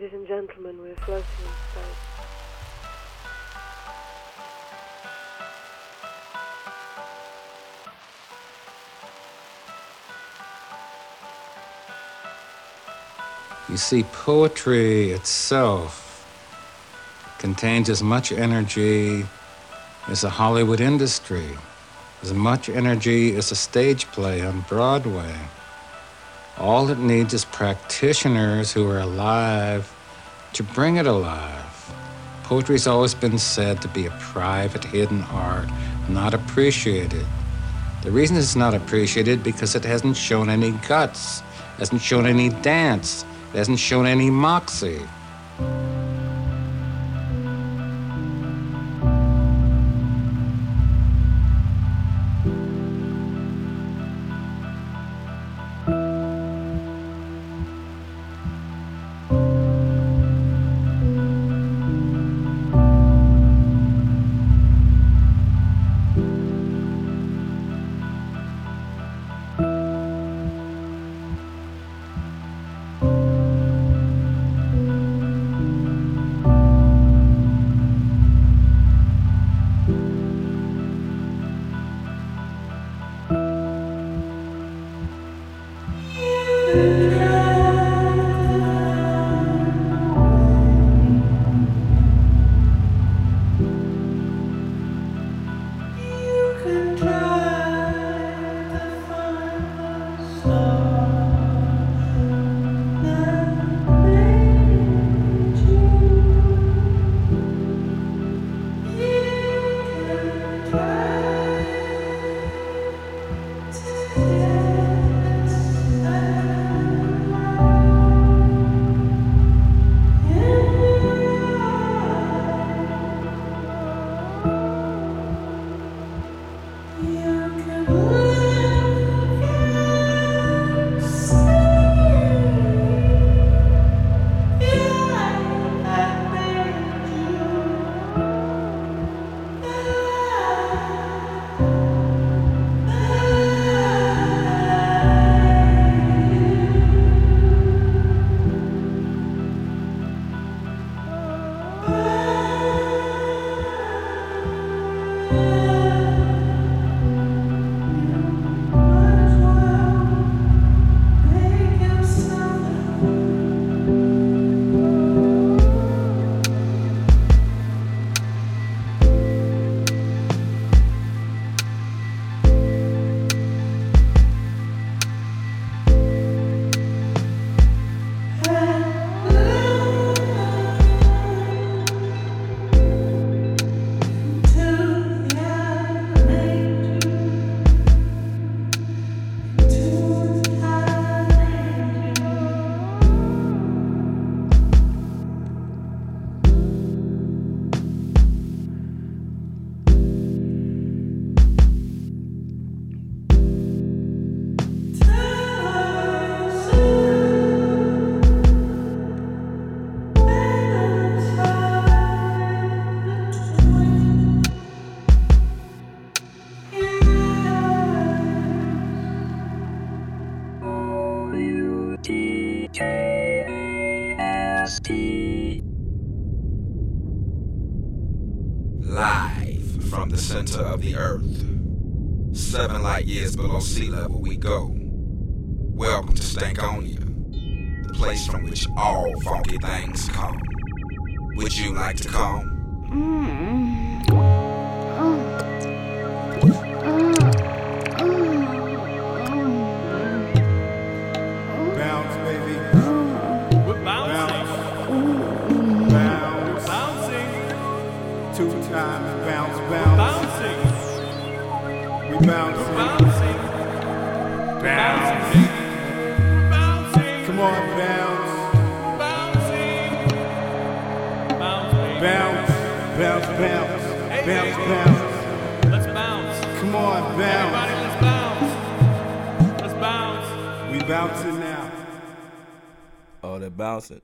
ladies and gentlemen, we're floating in space. You see, poetry itself contains as much energy as a Hollywood industry, as much energy as a stage play on Broadway. All it needs is practitioners who are alive to bring it alive. Poetry's always been said to be a private, hidden art, not appreciated. The reason it's not appreciated because it hasn't shown any guts, hasn't shown any dance, it hasn't shown any moxie. Below sea level, we go. Welcome to Stankonia, the place from which all funky things come. Would you like to come? Bounce. Come Everybody, let's bounce. Let's bounce. We bouncing now. Oh, they're bouncing.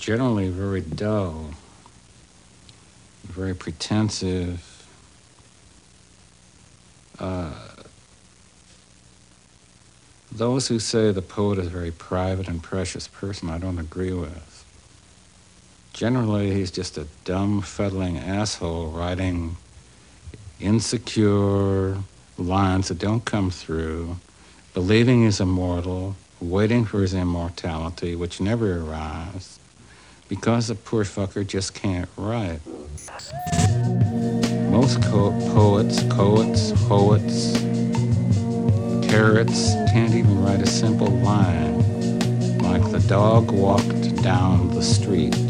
Generally very dull, very pretensive. Uh, those who say the poet is a very private and precious person, I don't agree with. Generally, he's just a dumb, fuddling asshole writing insecure lines that don't come through, believing he's immortal, waiting for his immortality, which never arrives, because the poor fucker just can't write. Most co- poets, poets, poets, carrots can't even write a simple line, like the dog walked down the street.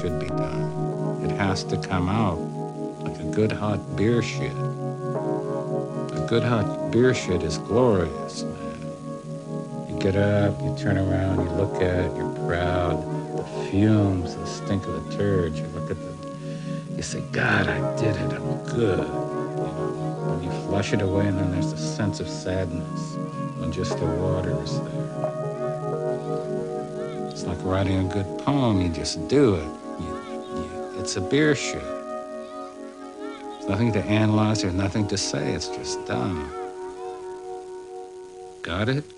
should be done. It has to come out like a good hot beer shit. A good hot beer shit is glorious, man. You get up, you turn around, you look at it, you're proud. The fumes, the stink of the turd, you look at the, you say, God, I did it, I'm good. You know, when you flush it away and then there's a sense of sadness when just the water is there. It's like writing a good poem, you just do it. It's a beer shoot. There's nothing to analyze. There's nothing to say. It's just done. Got it?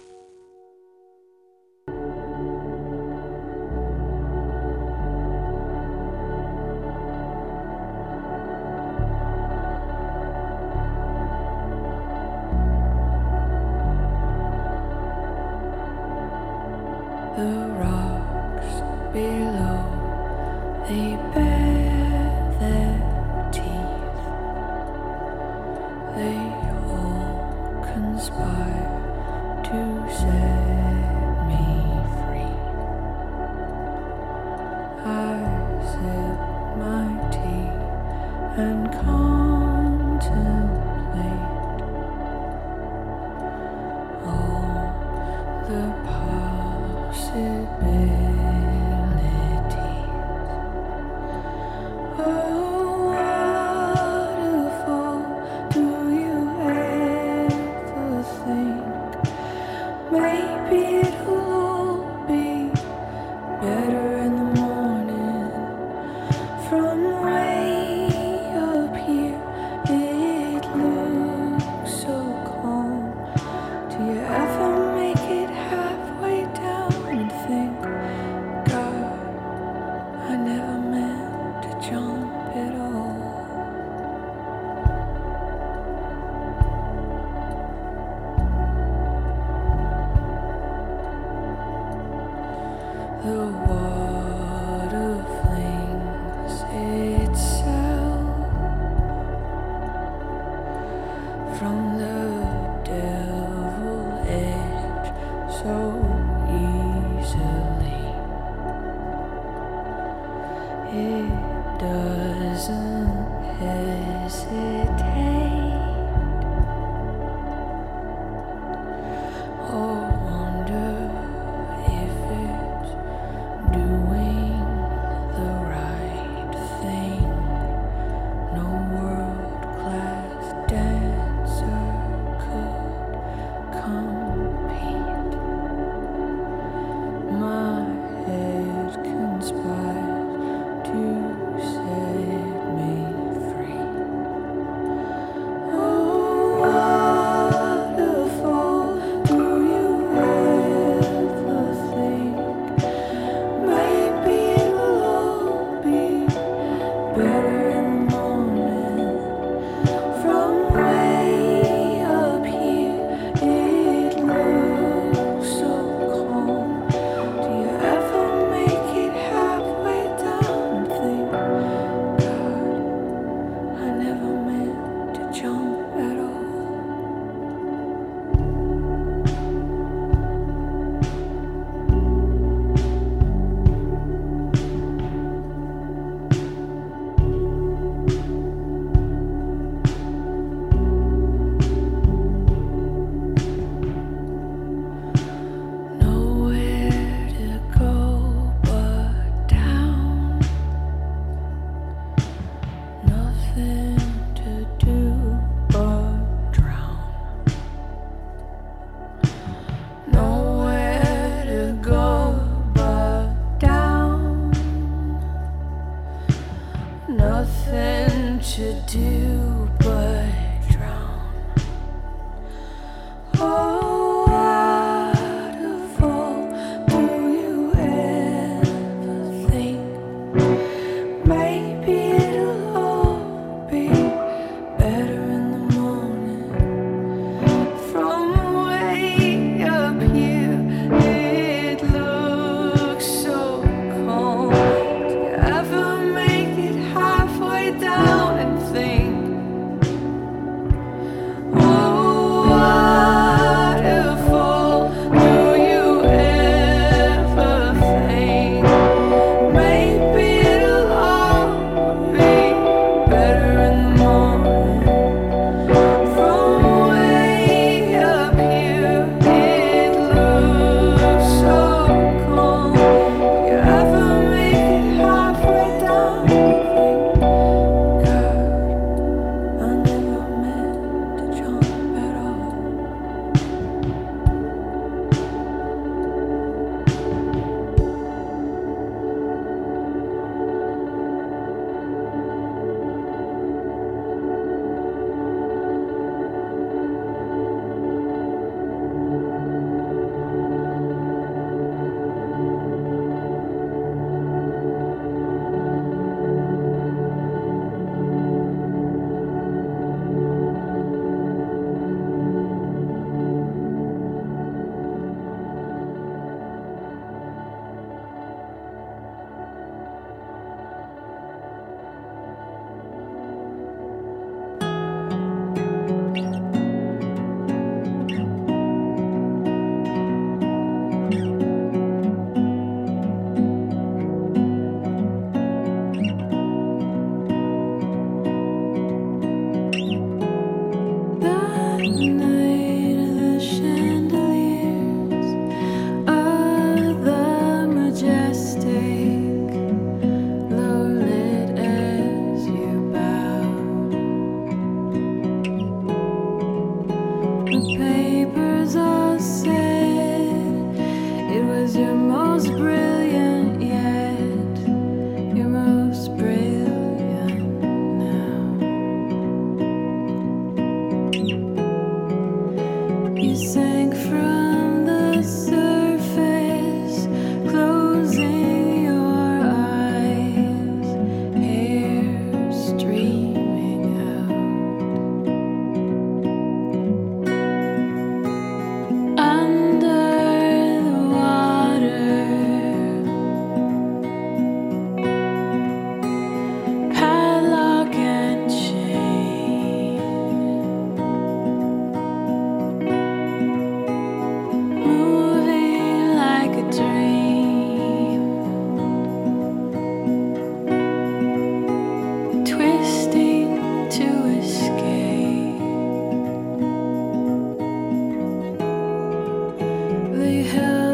They held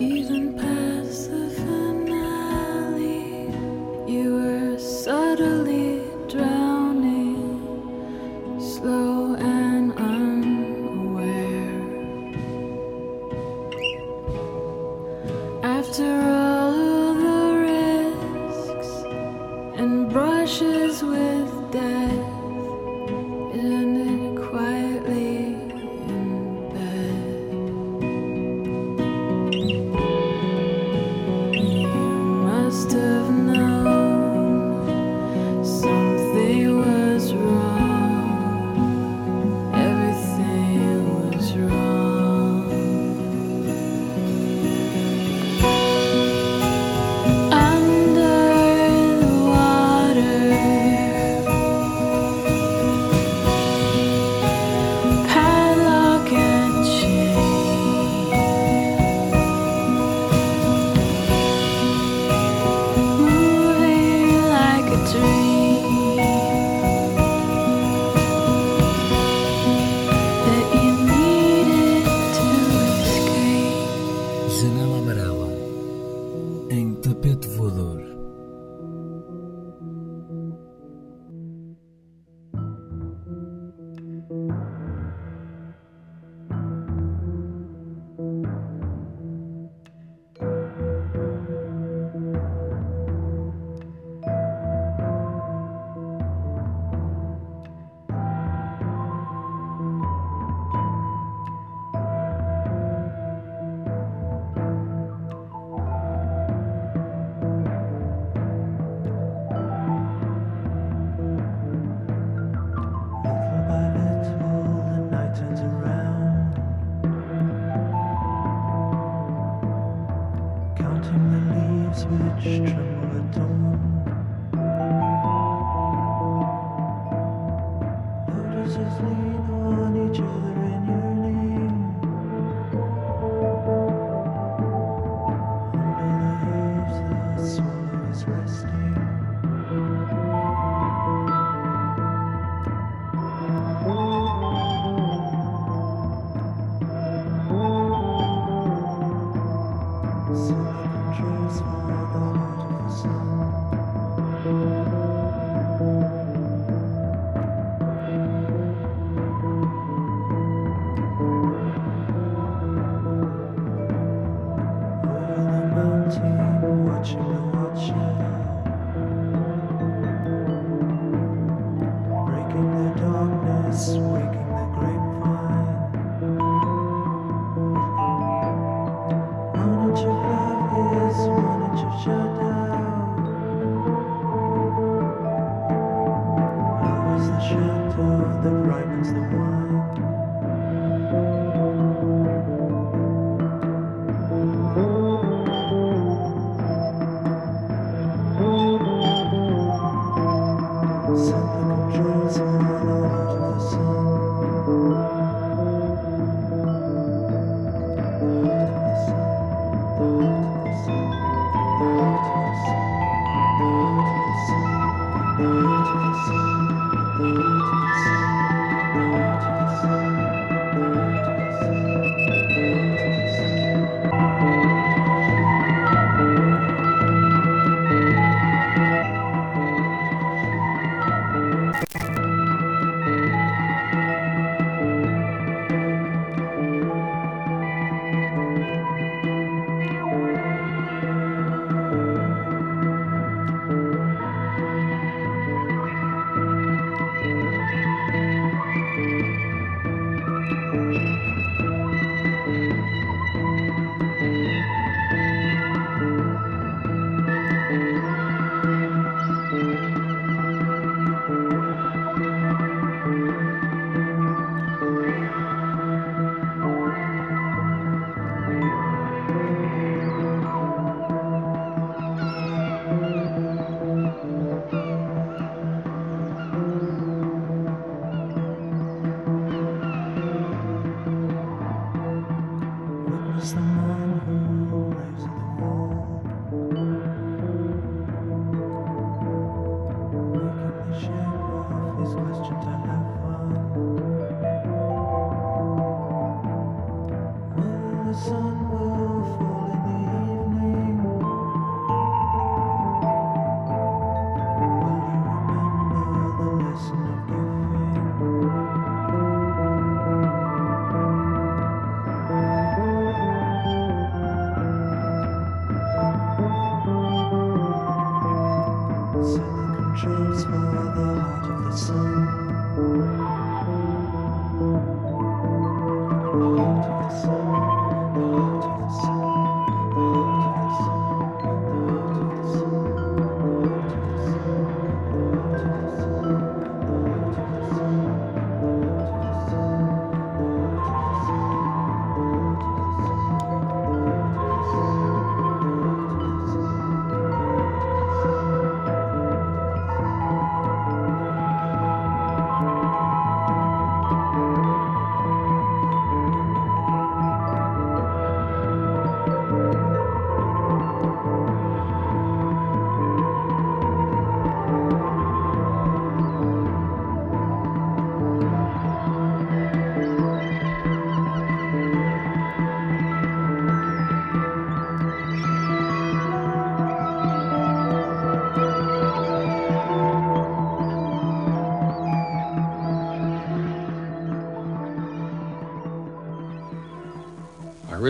Even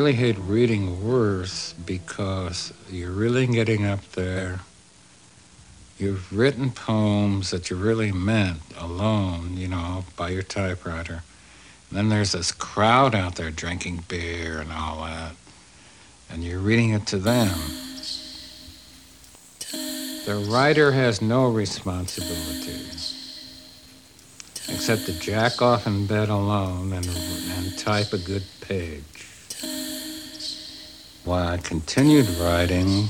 really hate reading words because you're really getting up there. You've written poems that you really meant alone, you know, by your typewriter. And then there's this crowd out there drinking beer and all that. And you're reading it to them. The writer has no responsibility except to jack off in bed alone and, and type a good page. Why, I continued writing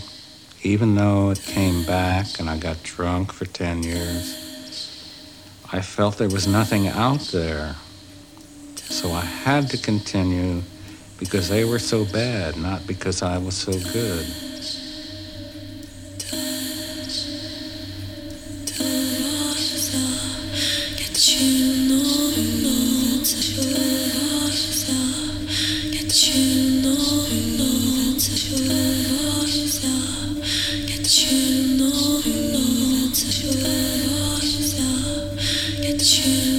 even though it came back and I got drunk for 10 years. I felt there was nothing out there. So I had to continue because they were so bad, not because I was so good. you.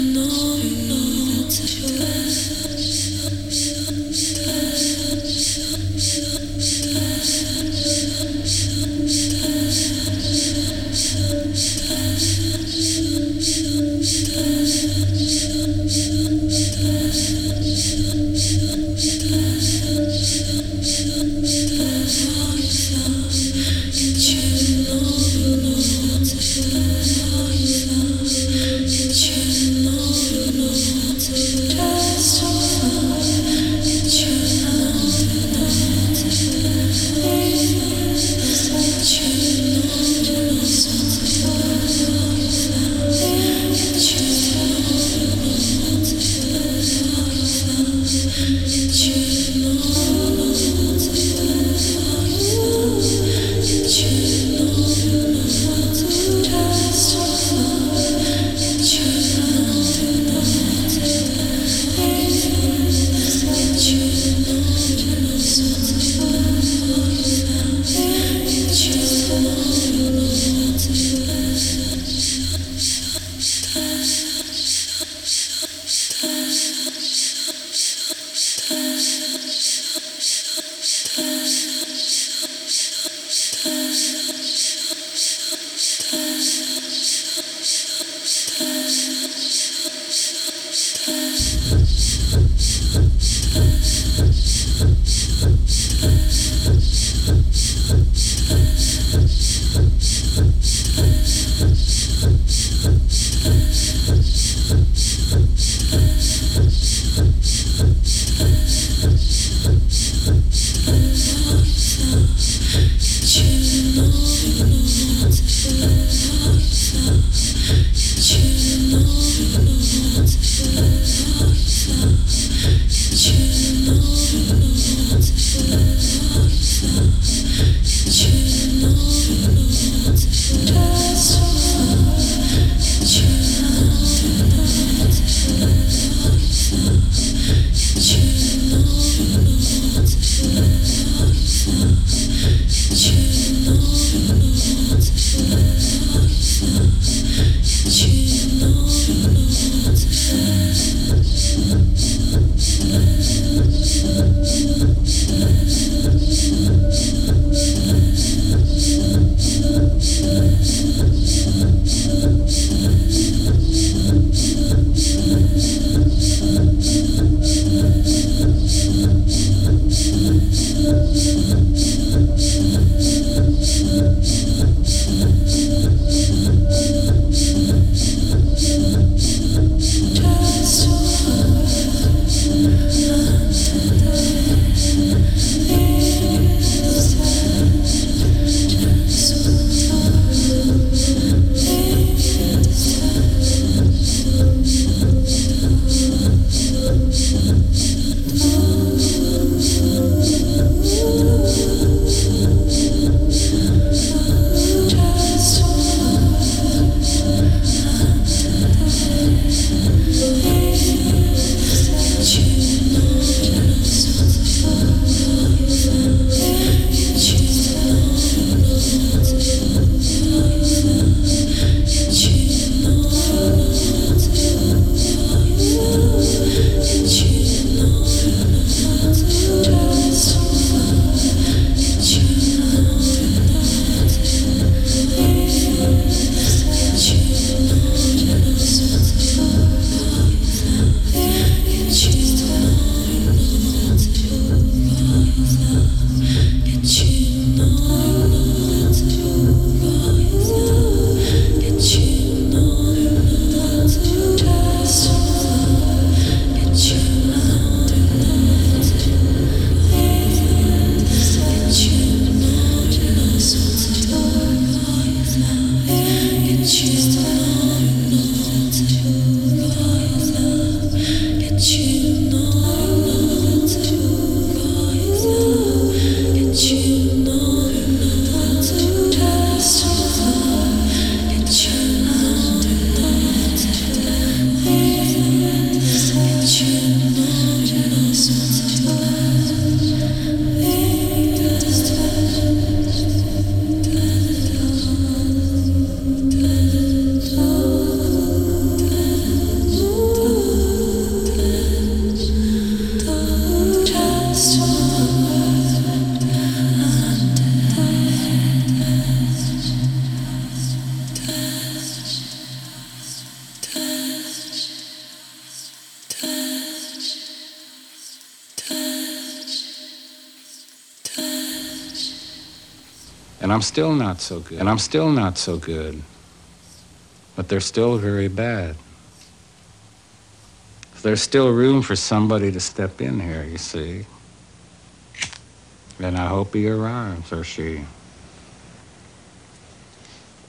I'm still not so good. And I'm still not so good. But they're still very bad. There's still room for somebody to step in here, you see. And I hope he arrives, or she.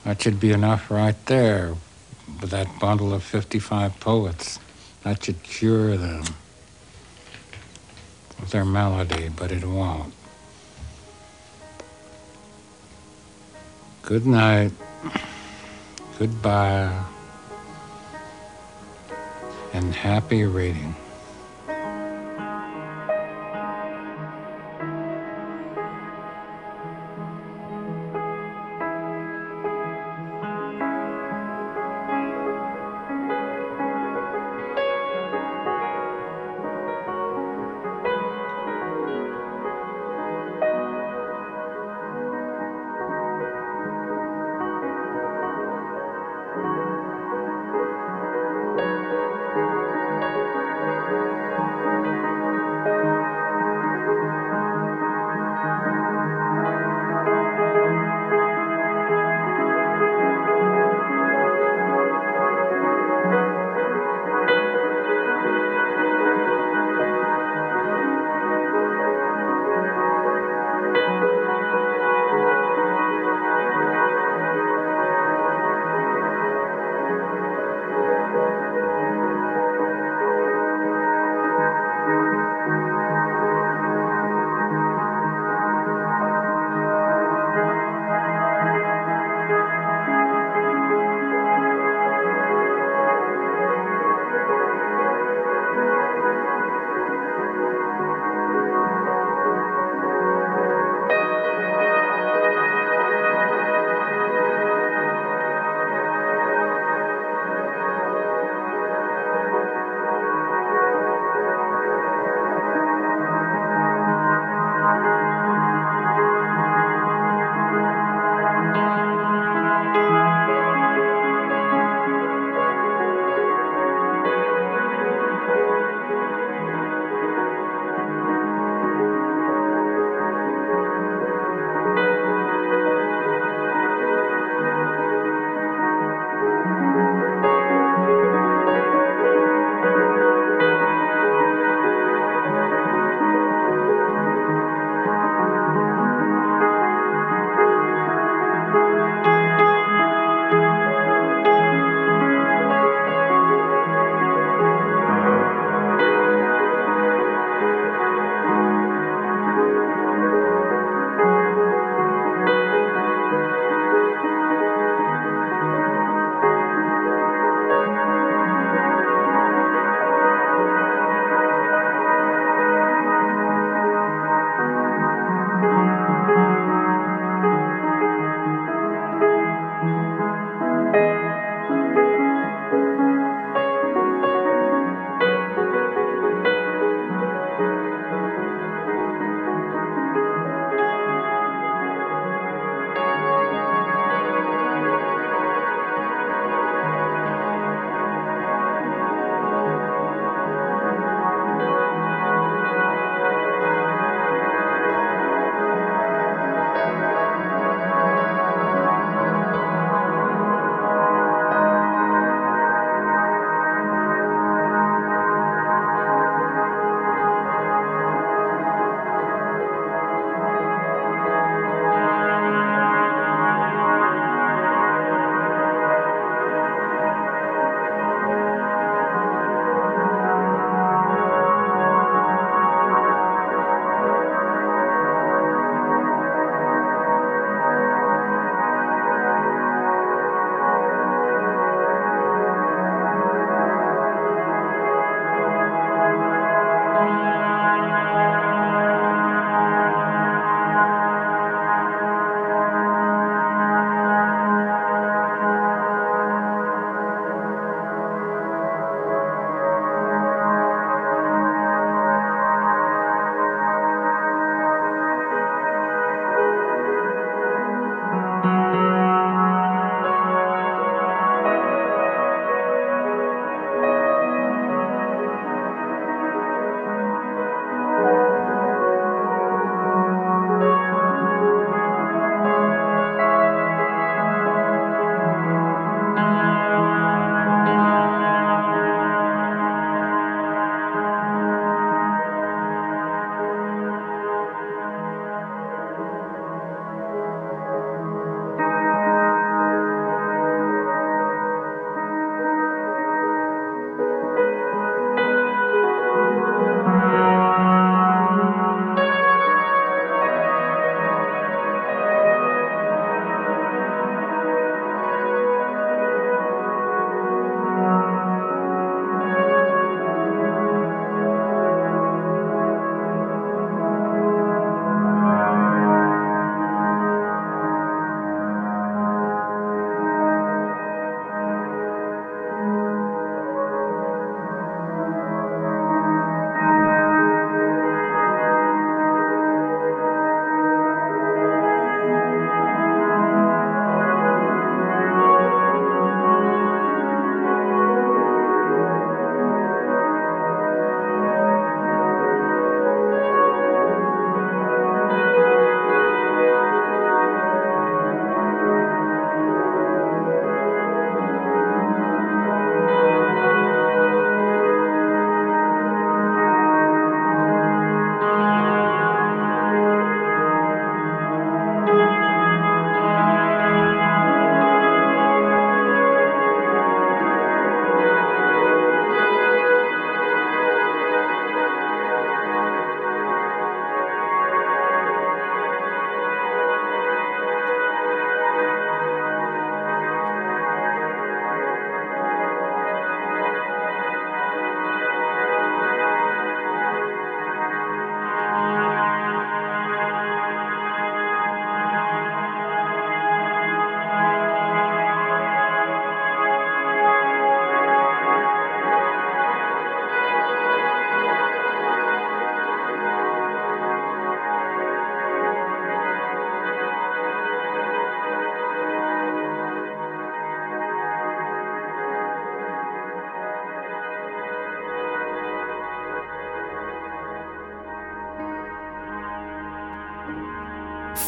That should be enough right there with that bundle of 55 poets. That should cure them with their melody, but it won't. Good night. Goodbye. And happy reading.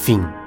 Fim.